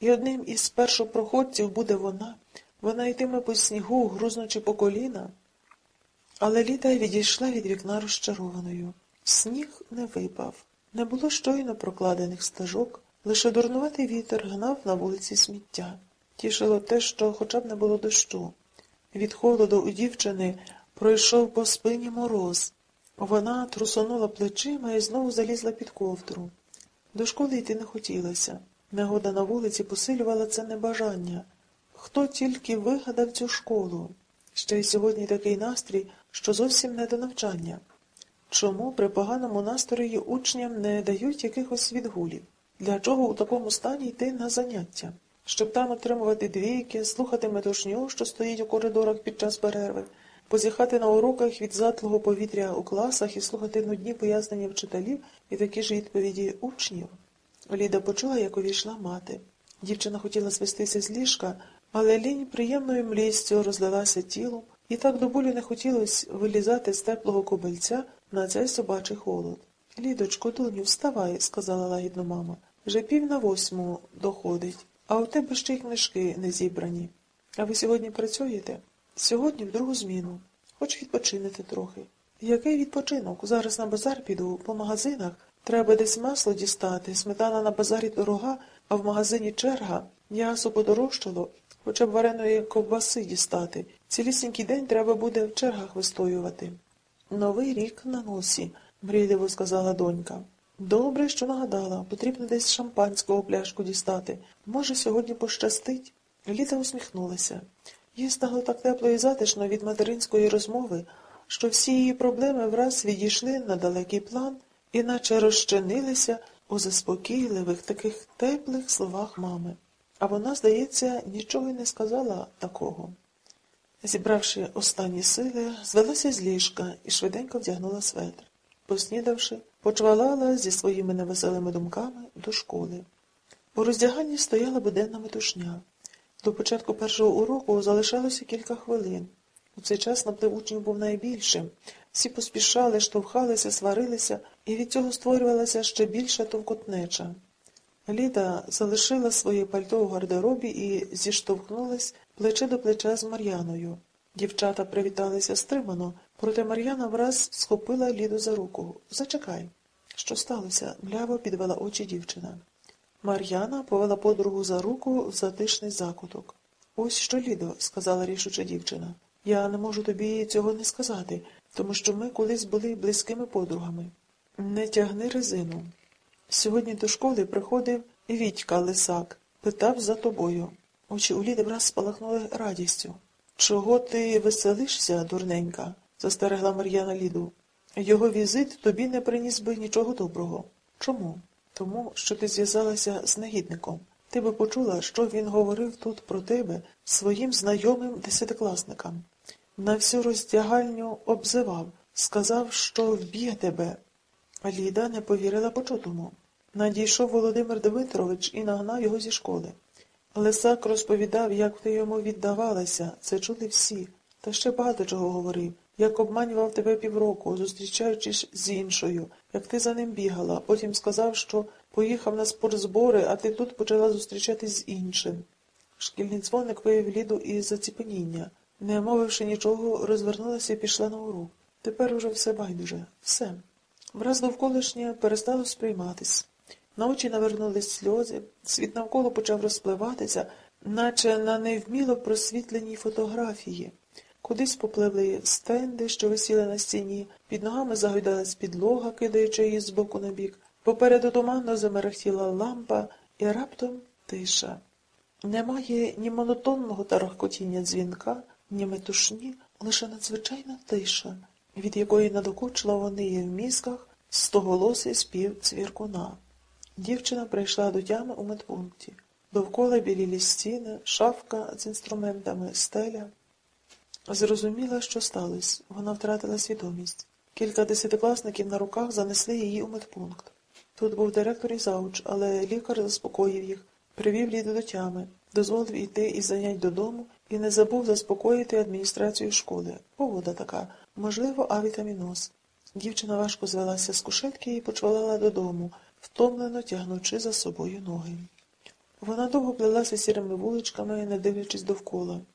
і одним із першопроходців буде вона. Вона йтиме по снігу, грузнучи по коліна. Але Ліда відійшла від вікна розчарованою. Сніг не випав. Не було щойно прокладених стежок, лише дурнуватий вітер гнав на вулиці сміття. Тішило те, що хоча б не було дощу. Від холоду у дівчини пройшов по спині мороз. Вона трусонула плечима і знову залізла під ковдру. До школи йти не хотілося. Негода на вулиці посилювала це небажання. Хто тільки вигадав цю школу? Ще й сьогодні такий настрій, що зовсім не до навчання. Чому при поганому настрої учням не дають якихось відгулів? Для чого у такому стані йти на заняття? Щоб там отримувати двійки, слухати метушню, що стоїть у коридорах під час перерви, позіхати на уроках від затлого повітря у класах і слухати нудні пояснення вчителів і такі ж відповіді учнів. Ліда почула, як увійшла мати. Дівчина хотіла звестися з ліжка, але лінь приємною млістю розлилася тілом, і так до болю не хотілося вилізати з теплого кобельця на цей собачий холод. Лідочко, доню, вставай, сказала лагідно мама. Вже пів на восьму доходить, а у тебе ще й книжки не зібрані. А ви сьогодні працюєте? Сьогодні в другу зміну. Хоч відпочинете трохи. Який відпочинок? Зараз на базар піду, по магазинах. Треба десь масло дістати, сметана на базарі дорога, а в магазині черга, м'ясо подорожчало, хоча б вареної ковбаси дістати. Цілісінький день треба буде в чергах вистоювати. Новий рік на носі, мрійливо сказала донька. Добре, що нагадала, потрібно десь шампанського пляшку дістати. Може, сьогодні пощастить? Літа усміхнулася. Їй стало так тепло і затишно від материнської розмови, що всі її проблеми враз відійшли на далекий план і наче розчинилися у заспокійливих, таких теплих словах мами. А вона, здається, нічого й не сказала такого. Зібравши останні сили, звелася з ліжка і швиденько вдягнула светр. Поснідавши, почвалала зі своїми невеселими думками до школи. У роздяганні стояла буденна метушня. До початку першого уроку залишалося кілька хвилин. У цей час наплив учнів був найбільшим. Всі поспішали, штовхалися, сварилися, і від цього створювалася ще більша товкотнеча. Ліда залишила своє пальто у гардеробі і зіштовхнулась плече до плеча з Мар'яною. Дівчата привіталися стримано, проте Мар'яна враз схопила Ліду за руку. Зачекай. Що сталося? мляво підвела очі дівчина. Мар'яна повела подругу за руку в затишний закуток. Ось що, Лідо, сказала рішуча дівчина. Я не можу тобі цього не сказати, тому що ми колись були близькими подругами. Не тягни резину. Сьогодні до школи приходив Вітька Лисак, питав за тобою. Очі у Ліди враз спалахнули радістю. Чого ти веселишся, дурненька? застерегла Мар'яна Ліду. Його візит тобі не приніс би нічого доброго. Чому? Тому, що ти зв'язалася з негідником. Ти би почула, що він говорив тут про тебе своїм знайомим десятикласникам. На всю роздягальню обзивав, сказав, що вб'є тебе. Ліда не повірила почутому. Надійшов Володимир Дмитрович і нагнав його зі школи. Лисак розповідав, як ти йому віддавалася, це чули всі, та ще багато чого говорив, як обманював тебе півроку, зустрічаючись з іншою, як ти за ним бігала, потім сказав, що поїхав на спортзбори, а ти тут почала зустрічатись з іншим. Шкільний дзвоник виявив Ліду із заціпеніння. Не мовивши нічого, розвернулася і пішла на урок. Тепер уже все байдуже, все. Враз довколишнє перестало сприйматись. На очі навернулись сльози, світ навколо почав розпливатися, наче на невміло просвітленій фотографії. Кудись попливли стенди, що висіли на стіні, під ногами загойдалась підлога, кидаючи її з боку на бік. Попереду туманно замерехтіла лампа, і раптом тиша. Немає ні монотонного тарахкотіння дзвінка, метушні, лише надзвичайна тиша, від якої надокучила неї в мізках стоголосий спів цвіркуна. Дівчина прийшла до тями у медпункті. Довкола білілі стіни, шафка з інструментами, стеля. Зрозуміла, що сталося. Вона втратила свідомість. Кілька десятикласників на руках занесли її у медпункт. Тут був директор і завуч, але лікар заспокоїв їх, привів Ліду до тями, дозволив іти із занять додому і не забув заспокоїти адміністрацію школи. Погода така, можливо, авітаміноз. Дівчина важко звелася з кушетки і почвалала додому, втомлено тягнучи за собою ноги. Вона довго плелася сірими вуличками, не дивлячись довкола.